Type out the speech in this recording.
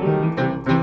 Música